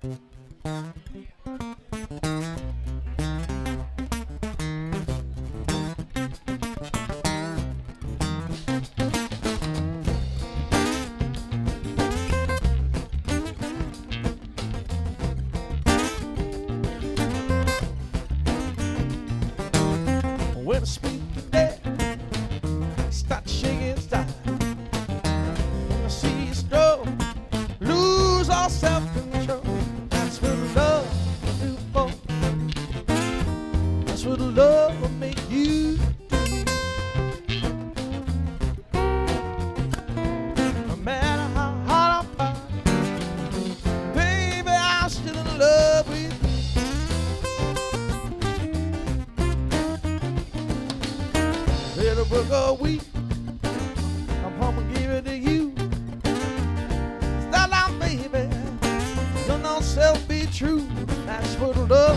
When Little book of wheat, I'm home and give it to you. Start out, baby. Don't know self be true. That's what love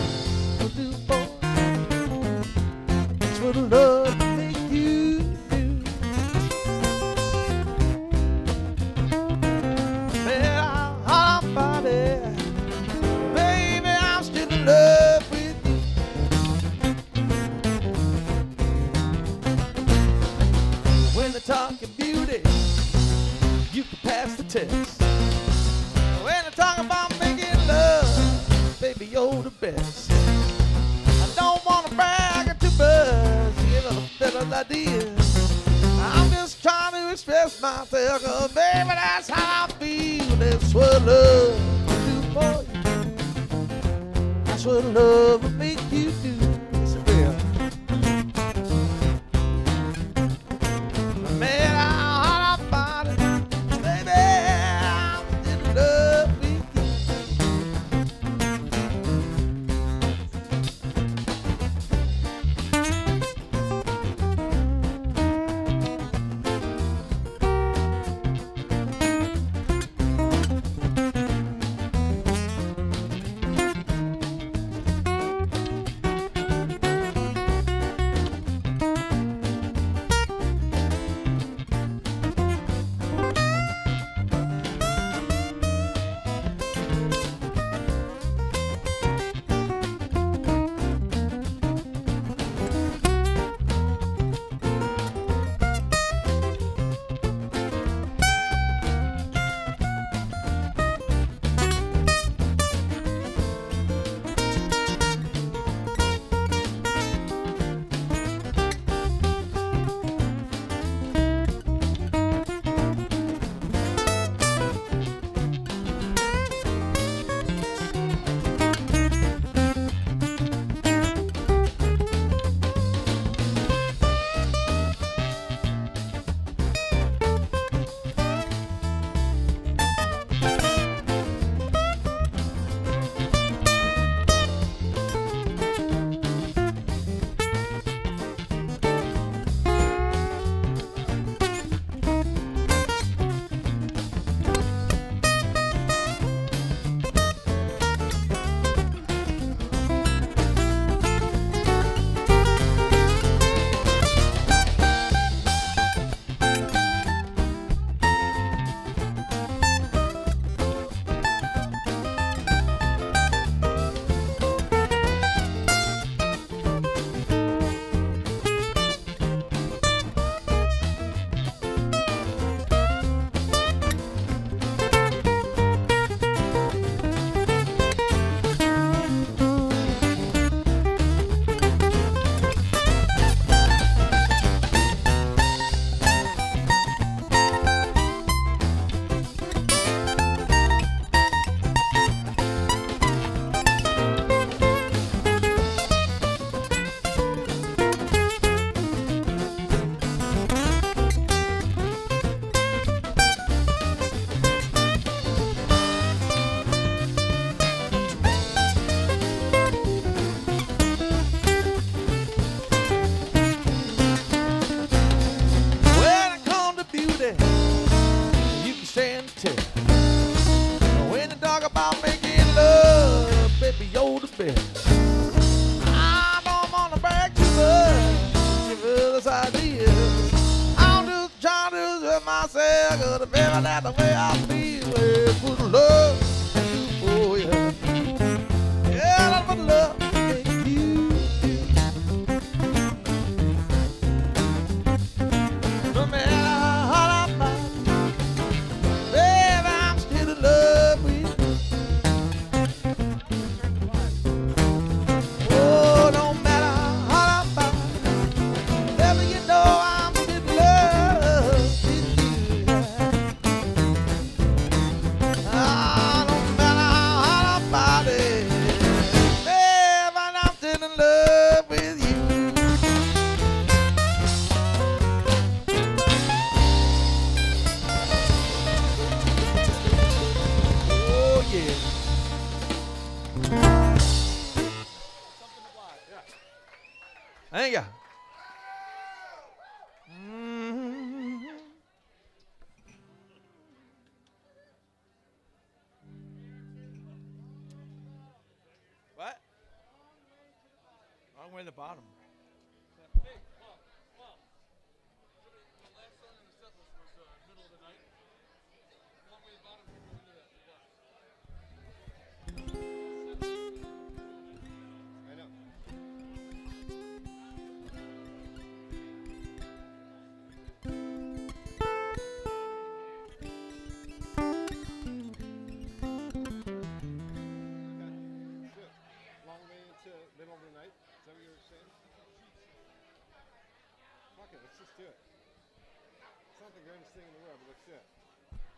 making love, baby, you're the best. I'm just trying to express myself, baby, that's how I feel. That's what love do for you. That's what love will make you do. Cause baby, that's the way I feel. somewhere in the bottom. greatest thing in the world, but like I said,